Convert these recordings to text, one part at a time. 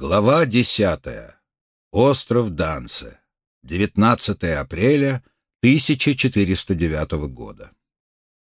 Глава 10. Остров Данце. 19 апреля 1409 года.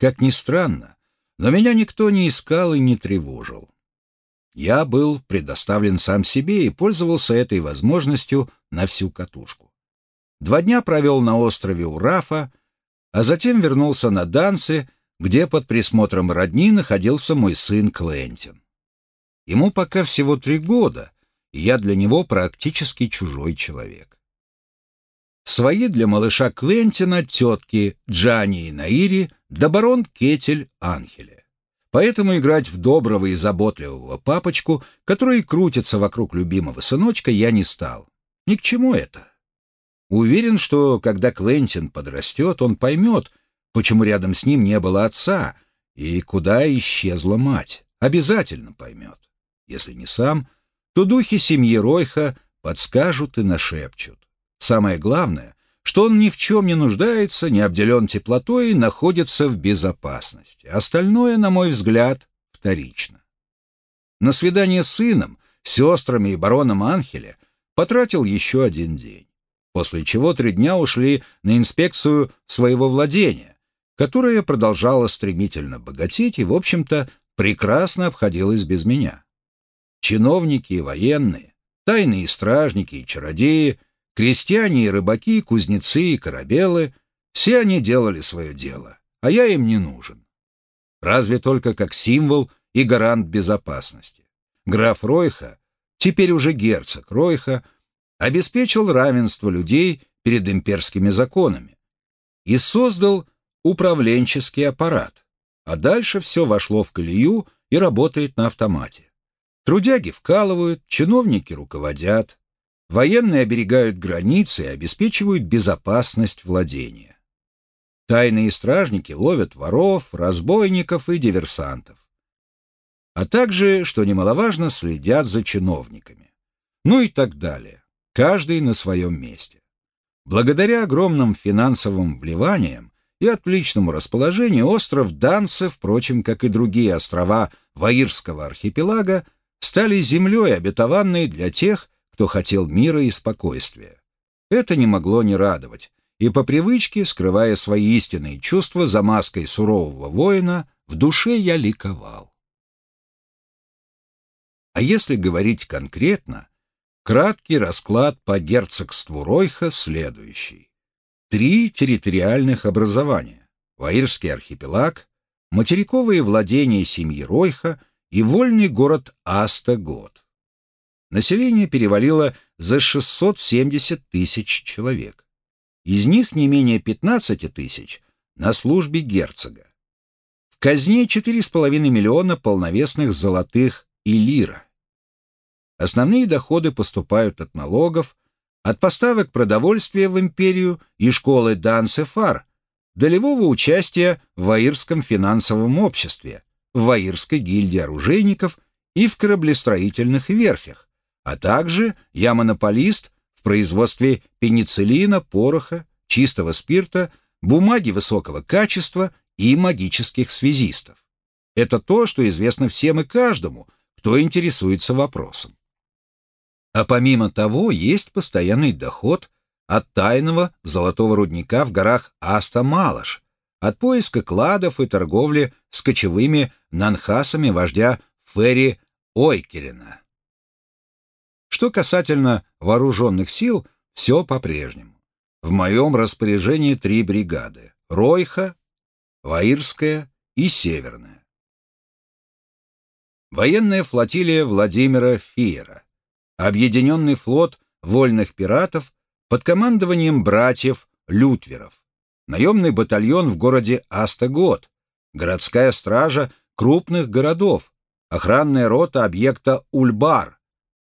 Как ни странно, но меня никто не искал и не тревожил. Я был предоставлен сам себе и пользовался этой возможностью на всю катушку. Два дня провел на острове Урафа, а затем вернулся на Данце, где под присмотром родни находился мой сын Квентин. Ему пока всего три года — я для него практически чужой человек. Свои для малыша Квентина тетки Джани и Наири, да барон Кетель Анхеле. Поэтому играть в доброго и заботливого папочку, который крутится вокруг любимого сыночка, я не стал. Ни к чему это. Уверен, что когда Квентин подрастет, он поймет, почему рядом с ним не было отца и куда исчезла мать. Обязательно поймет. Если не сам, то духи семьи Ройха подскажут и нашепчут. Самое главное, что он ни в чем не нуждается, не обделен теплотой и находится в безопасности. Остальное, на мой взгляд, вторично. На свидание с сыном, сестрами и бароном Анхеля потратил еще один день, после чего три дня ушли на инспекцию своего владения, которое продолжало стремительно богатеть и, в общем-то, прекрасно обходилось без меня чиновники и военные, тайные стражники и чародеи, крестьяне и рыбаки, кузнецы и корабелы — все они делали свое дело, а я им не нужен. Разве только как символ и гарант безопасности. Граф Ройха, теперь уже герцог Ройха, обеспечил равенство людей перед имперскими законами и создал управленческий аппарат, а дальше все вошло в колею и работает на автомате. Трудяги вкалывают, чиновники руководят, военные оберегают границы и обеспечивают безопасность владения. Тайные стражники ловят воров, разбойников и диверсантов. А также, что немаловажно, следят за чиновниками. Ну и так далее. Каждый на своем месте. Благодаря огромным финансовым вливаниям и отличному расположению остров Данце, впрочем, как и другие острова Ваирского архипелага, стали землей, обетованной для тех, кто хотел мира и спокойствия. Это не могло не радовать, и по привычке, скрывая свои истинные чувства за маской сурового воина, в душе я ликовал. А если говорить конкретно, краткий расклад по герцогству Ройха следующий. Три территориальных образования – Ваирский архипелаг, материковые владения семьи Ройха и вольный город Астагот. Население перевалило за 670 тысяч человек. Из них не менее 15 тысяч на службе герцога. В казне 4,5 миллиона полновесных золотых и лира. Основные доходы поступают от налогов, от поставок продовольствия в империю и школы Дан-Сефар, долевого участия в Аирском финансовом обществе, в Ваирской гильдии оружейников и в кораблестроительных верфях, а также я монополист в производстве пенициллина, пороха, чистого спирта, бумаги высокого качества и магических связистов. Это то, что известно всем и каждому, кто интересуется вопросом. А помимо того, есть постоянный доход от тайного золотого рудника в горах Аста-Малаш, от поиска кладов и торговли с кочевыми нанхасами вождя Ферри Ойкерина. Что касательно вооруженных сил, все по-прежнему. В моем распоряжении три бригады – Ройха, Ваирская и Северная. Военная флотилия Владимира Фиера, объединенный флот вольных пиратов под командованием братьев Лютверов, наемный батальон в городе Астагот, городская стража крупных городов, охранная рота объекта Ульбар,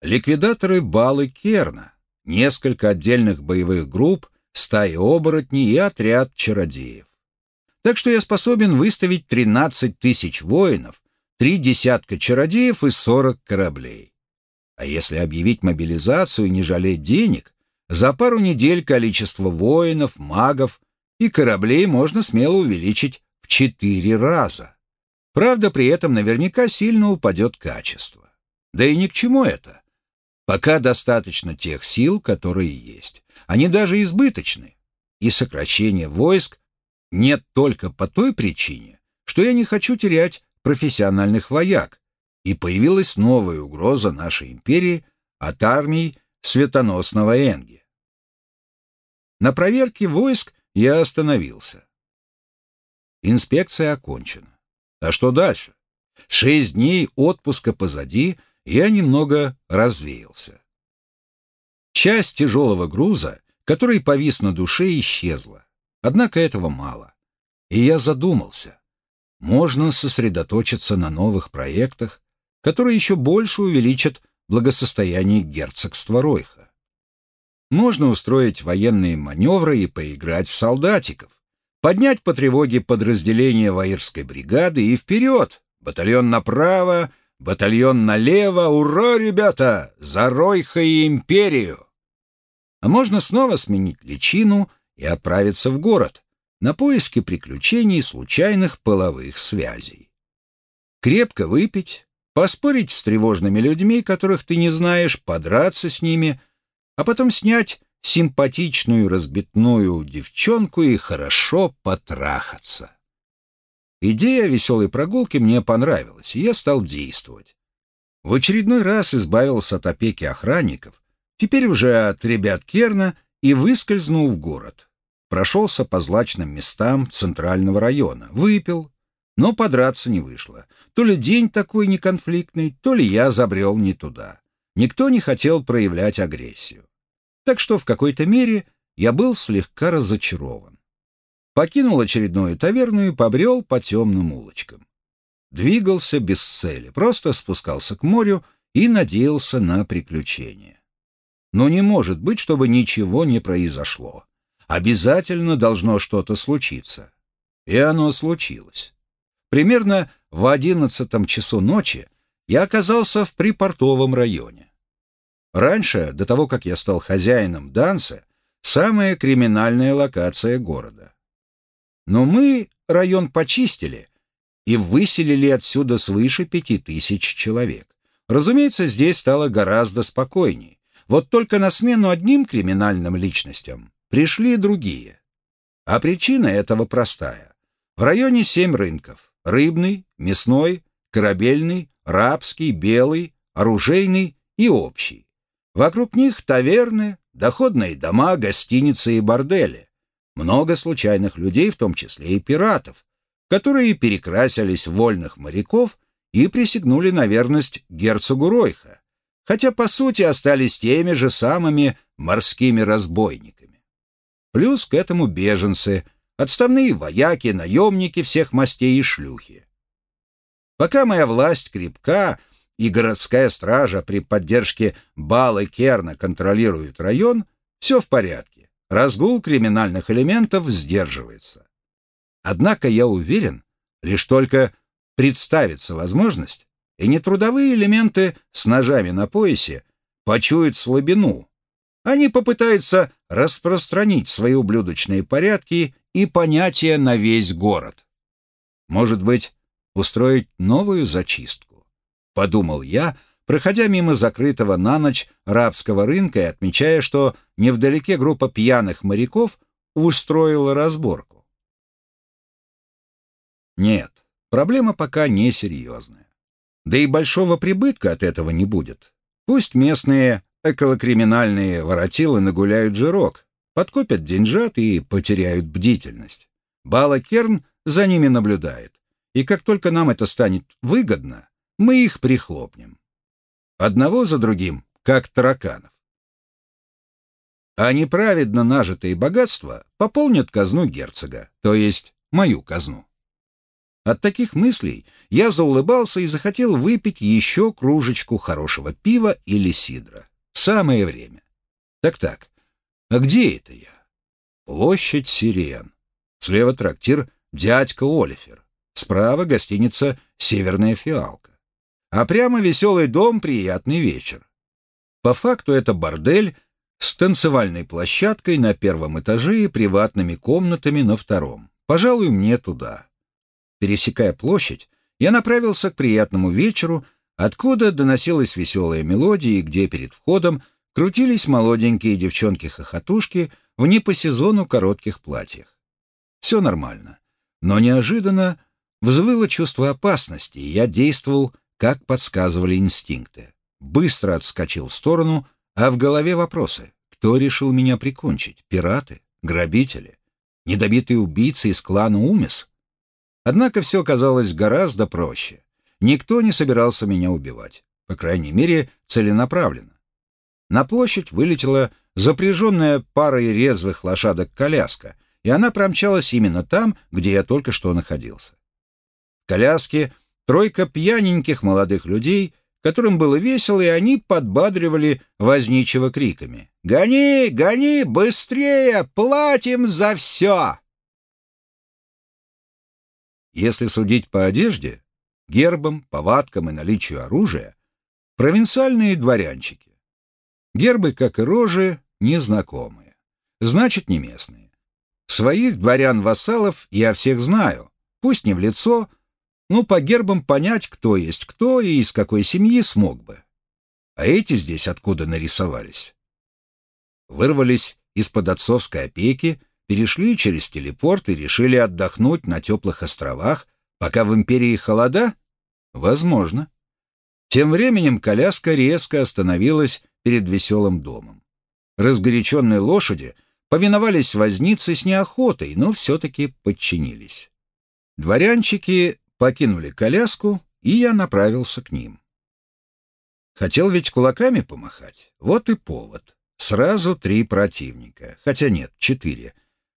ликвидаторы Балы Керна, несколько отдельных боевых групп, стаи оборотней и отряд чародеев. Так что я способен выставить 13 тысяч воинов, три десятка чародеев и 40 кораблей. А если объявить мобилизацию и не жалеть денег, за пару недель количество воинов, магов и кораблей можно смело увеличить в четыре раза. Правда, при этом наверняка сильно упадет качество. Да и ни к чему это. Пока достаточно тех сил, которые есть. Они даже избыточны. И сокращение войск нет только по той причине, что я не хочу терять профессиональных вояк, и появилась новая угроза нашей империи от армий светоносного Энги. На проверке войск я остановился. Инспекция окончена. А что дальше? Шесть дней отпуска позади, я немного развеялся. Часть тяжелого груза, который повис на душе, исчезла. Однако этого мало. И я задумался. Можно сосредоточиться на новых проектах, которые еще больше увеличат благосостояние герцогства Ройха. Можно устроить военные маневры и поиграть в солдатиков, поднять по тревоге подразделение Ваирской бригады и вперед, батальон направо, батальон налево, ура, ребята, за Ройха и империю! А можно снова сменить личину и отправиться в город на поиски приключений случайных половых связей. Крепко выпить, поспорить с тревожными людьми, которых ты не знаешь, подраться с ними, а потом снять симпатичную разбитную девчонку и хорошо потрахаться. Идея веселой прогулки мне понравилась, и я стал действовать. В очередной раз избавился от опеки охранников, теперь уже от ребят Керна, и выскользнул в город. Прошелся по злачным местам центрального района, выпил, но подраться не вышло. То ли день такой неконфликтный, то ли я забрел не туда. Никто не хотел проявлять агрессию. Так что в какой-то мере я был слегка разочарован. Покинул очередную таверну и побрел по темным улочкам. Двигался без цели, просто спускался к морю и надеялся на приключения. Но не может быть, чтобы ничего не произошло. Обязательно должно что-то случиться. И оно случилось. Примерно в одиннадцатом часу ночи я оказался в припортовом районе. Раньше, до того, как я стал хозяином Данса, самая криминальная локация города. Но мы район почистили и выселили отсюда свыше пяти тысяч человек. Разумеется, здесь стало гораздо спокойней. Вот только на смену одним криминальным личностям пришли другие. А причина этого простая. В районе семь рынков. Рыбный, мясной, корабельный, рабский, белый, оружейный и общий. Вокруг них таверны, доходные дома, гостиницы и бордели. Много случайных людей, в том числе и пиратов, которые перекрасились в вольных моряков и присягнули на верность герцогу Ройха, хотя по сути остались теми же самыми морскими разбойниками. Плюс к этому беженцы – отставные вояки, наемники всех мастей и шлюхи. Пока моя власть крепка и городская стража при поддержке Балы Керна контролирует район, все в порядке. Разгул криминальных элементов сдерживается. Однако я уверен, лишь только представится возможность, и нетрудовые элементы с ножами на поясе почуют слабину. Они попытаются распространить свои ублюдочные порядки и понятия на весь город. Может быть, устроить новую зачистку? Подумал я, проходя мимо закрытого на ночь рабского рынка и отмечая, что невдалеке группа пьяных моряков устроила разборку. Нет, проблема пока не серьезная. Да и большого прибытка от этого не будет. Пусть местные эколокриминальные воротилы нагуляют жирок, подкопят деньжат и потеряют бдительность. Бала Керн за ними наблюдает, и как только нам это станет выгодно, мы их прихлопнем. Одного за другим, как тараканов. А неправедно нажитые богатства пополнят казну герцога, то есть мою казну. От таких мыслей я заулыбался и захотел выпить еще кружечку хорошего пива или сидра. Самое время. Так-так, а где это я? Площадь Сирен. Слева трактир «Дядька Олифер». Справа гостиница «Северная фиалка». А прямо веселый дом «Приятный вечер». По факту это бордель с танцевальной площадкой на первом этаже и приватными комнатами на втором. Пожалуй, мне туда. Пересекая площадь, я направился к приятному вечеру, откуда доносилась веселая мелодия и где перед входом крутились молоденькие девчонки-хохотушки в не по сезону коротких платьях. Все нормально. Но неожиданно взвыло чувство опасности, и я действовал, как подсказывали инстинкты. Быстро отскочил в сторону, а в голове вопросы. Кто решил меня прикончить? Пираты? Грабители? Недобитые убийцы из клана Умис? Однако все казалось гораздо проще. Никто не собирался меня убивать. По крайней мере, целенаправленно. На площадь вылетела запряженная парой резвых лошадок коляска, и она промчалась именно там, где я только что находился. В коляске тройка пьяненьких молодых людей, которым было весело, и они подбадривали возничего криками. «Гони, гони, быстрее, платим за все!» Если судить по одежде, гербам, повадкам и наличию оружия, провинциальные дворянчики. Гербы, как и рожи, незнакомые. Значит, не местные. Своих дворян-вассалов я всех знаю, пусть не в лицо, но по гербам понять, кто есть кто и из какой семьи смог бы. А эти здесь откуда нарисовались? Вырвались из-под отцовской опеки, перешли через телепорт и решили отдохнуть на теплых островах, пока в империи холода? Возможно. Тем временем коляска резко остановилась перед веселым домом. Разгоряченные лошади повиновались вознице с неохотой, но все-таки подчинились. Дворянчики покинули коляску, и я направился к ним. Хотел ведь кулаками помахать. Вот и повод. Сразу три противника. Хотя нет, четыре.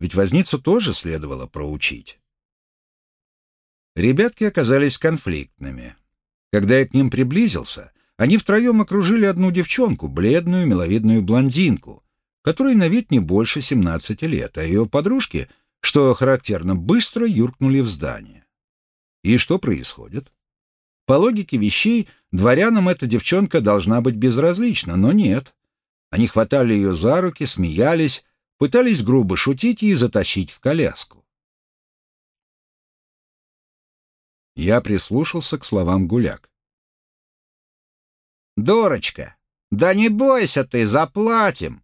Ведь возницу тоже следовало проучить. Ребятки оказались конфликтными. Когда я к ним приблизился, они втроем окружили одну девчонку, бледную, миловидную блондинку, которой на вид не больше 17 лет, а ее подружки, что характерно, быстро юркнули в здание. И что происходит? По логике вещей, дворянам эта девчонка должна быть безразлична, но нет. Они хватали ее за руки, смеялись, пытались грубо шутить и затащить в коляску. Я прислушался к словам гуляк. «Дурочка, да не бойся ты, заплатим!»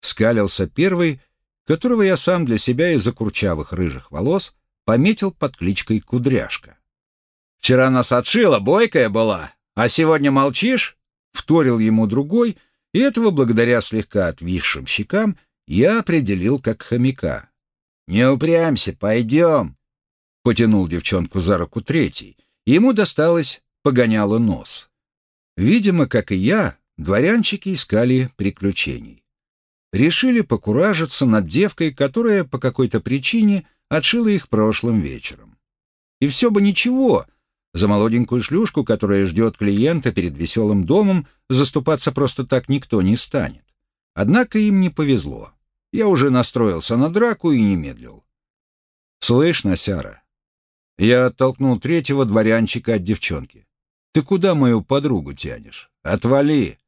Скалился первый, которого я сам для себя из-за курчавых рыжих волос пометил под кличкой Кудряшка. «Вчера нас отшила, бойкая была, а сегодня молчишь?» Вторил ему другой, и этого, благодаря слегка отвисшим щекам, я определил как хомяка. «Не упрямься, пойдем!» Потянул девчонку за руку третий, ему досталось погоняло нос. Видимо, как и я, дворянчики искали приключений. Решили покуражиться над девкой, которая по какой-то причине отшила их прошлым вечером. И все бы ничего, за молоденькую шлюшку, которая ждет клиента перед веселым домом, заступаться просто так никто не станет. Однако им не повезло. Я уже настроился на драку и не медлил. «Слышь, Насяра?» Я оттолкнул третьего дворянчика от девчонки. Ты куда мою подругу тянешь? Отвали!»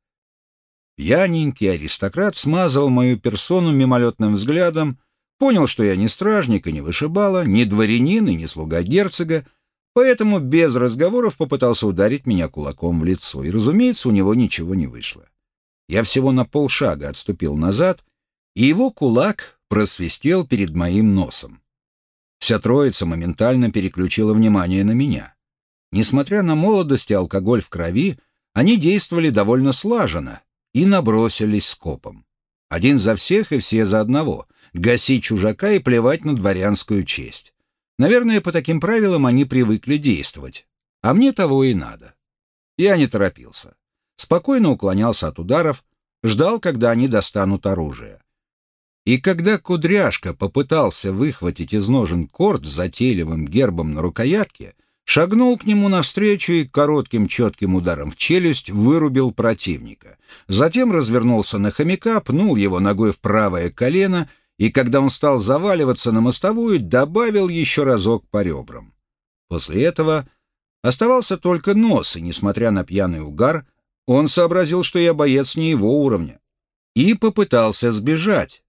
Пьяненький аристократ смазал мою персону мимолетным взглядом, понял, что я не стражник и не вышибала, не дворянин и не слуга герцога, поэтому без разговоров попытался ударить меня кулаком в лицо, и, разумеется, у него ничего не вышло. Я всего на полшага отступил назад, и его кулак просвистел перед моим носом. Вся троица моментально переключила внимание на меня. Несмотря на молодость и алкоголь в крови, они действовали довольно слаженно и набросились скопом. Один за всех и все за одного, гасить чужака и плевать на дворянскую честь. Наверное, по таким правилам они привыкли действовать. А мне того и надо. Я не торопился. Спокойно уклонялся от ударов, ждал, когда они достанут оружие. И когда Кудряшка попытался выхватить из ножен корд с затейливым гербом на рукоятке, шагнул к нему навстречу и коротким четким ударом в челюсть вырубил противника. Затем развернулся на хомяка, пнул его ногой в правое колено и, когда он стал заваливаться на мостовую, добавил еще разок по ребрам. После этого оставался только нос, и, несмотря на пьяный угар, он сообразил, что я боец не его уровня, и попытался сбежать.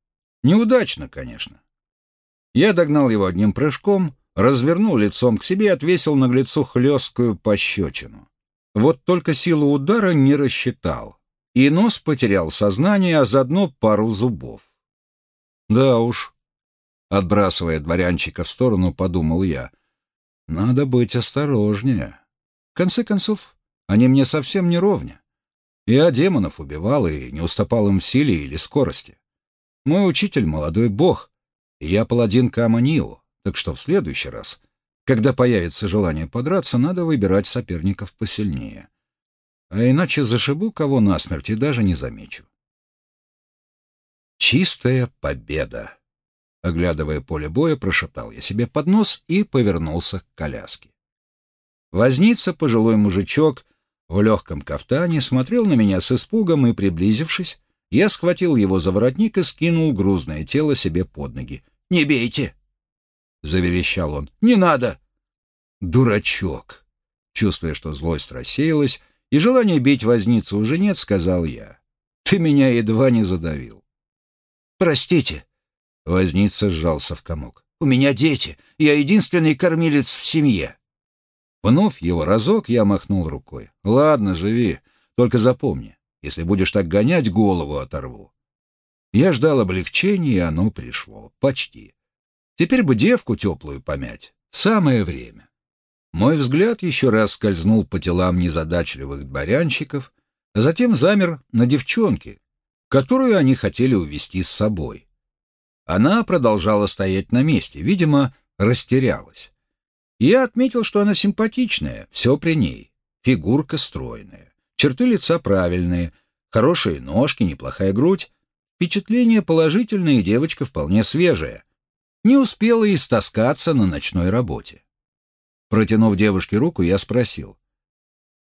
Неудачно, конечно. Я догнал его одним прыжком — развернул лицом к себе и отвесил наглецу хлесткую пощечину. Вот только силу удара не рассчитал, и нос потерял сознание, а заодно пару зубов. Да уж, отбрасывая дворянчика в сторону, подумал я, надо быть осторожнее. В конце концов, они мне совсем не ровня. Я демонов убивал и не уступал им в силе или скорости. Мой учитель — молодой бог, и я паладин Каманио, так что в следующий раз, когда появится желание подраться, надо выбирать соперников посильнее. А иначе зашибу кого насмерть и даже не замечу. Чистая победа. Оглядывая поле боя, прошептал я себе под нос и повернулся к коляске. Возница, пожилой мужичок, в легком кафтане, смотрел на меня с испугом и, приблизившись, я схватил его за воротник и скинул грузное тело себе под ноги. «Не бейте!» — заверещал он. «Не надо!» «Дурачок!» Чувствуя, что злость рассеялась, и желание бить возницу уже нет, сказал я. «Ты меня едва не задавил». «Простите!» Возница сжался в комок. «У меня дети. Я единственный кормилец в семье». Пнув его разок, я махнул рукой. «Ладно, живи. Только запомни, если будешь так гонять, голову оторву». Я ждал облегчения, и оно пришло. Почти. Теперь бы девку теплую помять. Самое время. Мой взгляд еще раз скользнул по телам незадачливых дворянщиков, а затем замер на девчонке, которую они хотели увести с собой. Она продолжала стоять на месте, видимо, растерялась. Я отметил, что она симпатичная, все при ней. Фигурка стройная, черты лица правильные, хорошие ножки, неплохая грудь. Впечатление положительное, девочка вполне свежая. Не успела истаскаться на ночной работе. Протянув девушке руку, я спросил.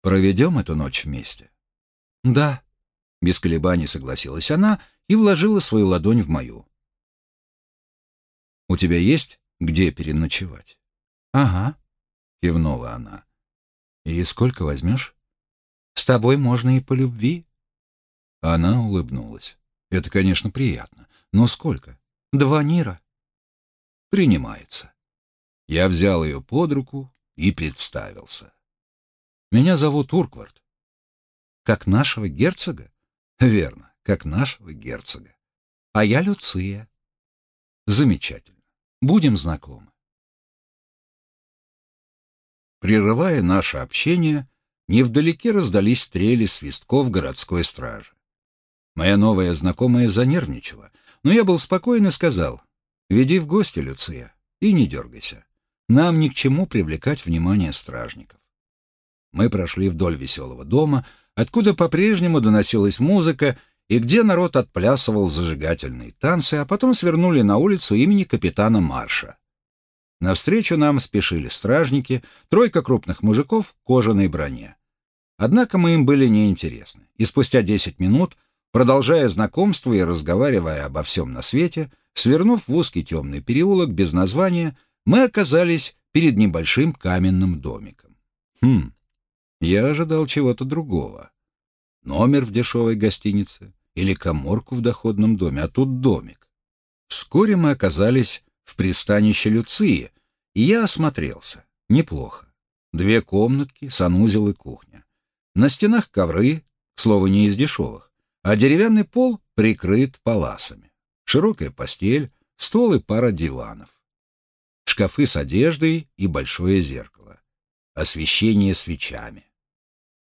«Проведем эту ночь вместе?» «Да», — без колебаний согласилась она и вложила свою ладонь в мою. «У тебя есть где переночевать?» «Ага», — кивнула она. «И сколько возьмешь?» «С тобой можно и по любви». Она улыбнулась. «Это, конечно, приятно. Но сколько?» «Два нира». «Принимается». Я взял ее под руку и представился. «Меня зовут Урквард». «Как нашего герцога?» «Верно, как нашего герцога». «А я Люция». «Замечательно. Будем знакомы». Прерывая наше общение, невдалеке раздались стрели свистков городской стражи. Моя новая знакомая занервничала, но я был спокоен и сказал, «Веди в гости, Люция, и не дергайся. Нам ни к чему привлекать внимание стражников». Мы прошли вдоль веселого дома, откуда по-прежнему доносилась музыка и где народ отплясывал зажигательные танцы, а потом свернули на улицу имени капитана Марша. Навстречу нам спешили стражники, тройка крупных мужиков в кожаной броне. Однако мы им были неинтересны, и спустя десять минут, продолжая знакомство и разговаривая обо всем на свете, свернув в узкий темный переулок без названия, мы оказались перед небольшим каменным домиком. Хм, я ожидал чего-то другого. Номер в дешевой гостинице или коморку в доходном доме, а тут домик. Вскоре мы оказались в пристанище Люции, и я осмотрелся. Неплохо. Две комнатки, санузел и кухня. На стенах ковры, слово не из дешевых, а деревянный пол прикрыт паласами. Широкая постель, стол и пара диванов. Шкафы с одеждой и большое зеркало. Освещение свечами.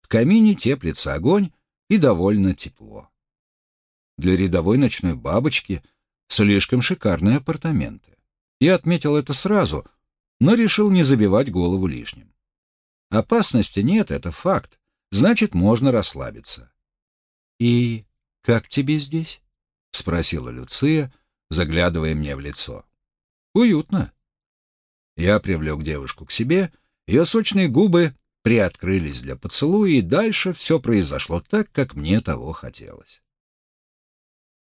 Камине теплится огонь и довольно тепло. Для рядовой ночной бабочки слишком шикарные апартаменты. Я отметил это сразу, но решил не забивать голову лишним. Опасности нет, это факт. Значит, можно расслабиться. «И как тебе здесь?» — спросила Люция, заглядывая мне в лицо. «Уютно». Я привлек девушку к себе, ее сочные губы приоткрылись для поцелуя, и дальше все произошло так, как мне того хотелось.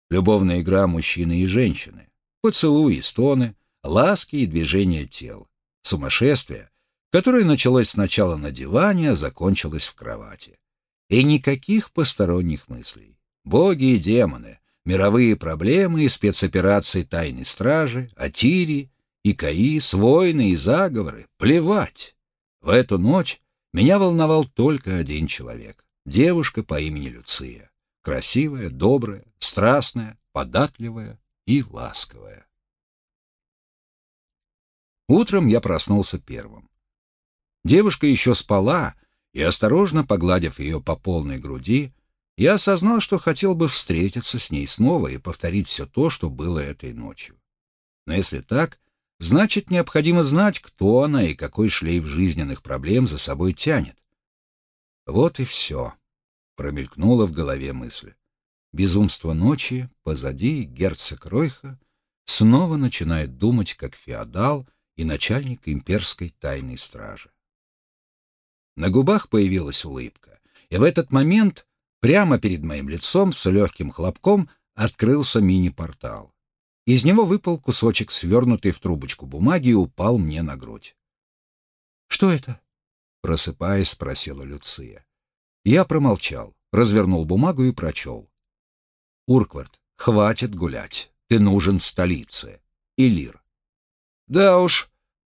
Любовная игра мужчины и женщины, поцелуи и стоны, ласки и движения тел, сумасшествие, которое началось сначала на диване, а закончилось в кровати. И никаких посторонних мыслей. Боги и демоны, мировые проблемы и спецоперации тайной стражи, Атири, Икаис, войны и заговоры — плевать. В эту ночь Меня волновал только один человек — девушка по имени Люция. Красивая, добрая, страстная, податливая и ласковая. Утром я проснулся первым. Девушка еще спала, и, осторожно погладив ее по полной груди, я осознал, что хотел бы встретиться с ней снова и повторить все то, что было этой ночью. Но если так, значит, необходимо знать, кто она и какой шлейф жизненных проблем за собой тянет. Вот и все, — промелькнула в голове мысль. Безумство ночи позади, герцог Ройха снова начинает думать как феодал и начальник имперской тайной стражи. На губах появилась улыбка, и в этот момент прямо перед моим лицом с легким хлопком открылся мини-портал. Из него выпал кусочек, свернутый в трубочку бумаги, и упал мне на грудь. «Что это?» — просыпаясь, спросила Люция. Я промолчал, развернул бумагу и прочел. «Урквард, хватит гулять. Ты нужен в столице. Илир». «Да уж,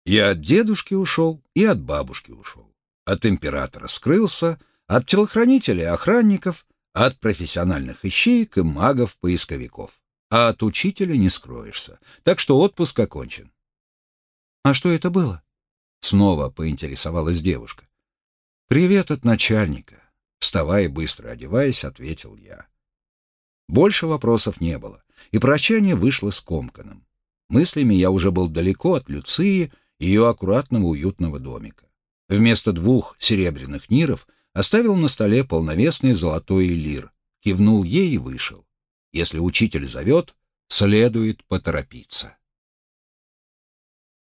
я от дедушки ушел и от бабушки ушел. От императора скрылся, от телохранителей и охранников, от профессиональных ищеек и магов-поисковиков. А от учителя не скроешься. Так что отпуск окончен. «А что это было?» Снова поинтересовалась девушка. «Привет от начальника», — вставая и быстро одеваясь, ответил я. Больше вопросов не было, и прощание вышло скомканным. Мыслями я уже был далеко от Люции и ее аккуратного уютного домика. Вместо двух серебряных ниров оставил на столе полновесный золотой лир, кивнул ей и вышел. Если учитель зовет, следует поторопиться.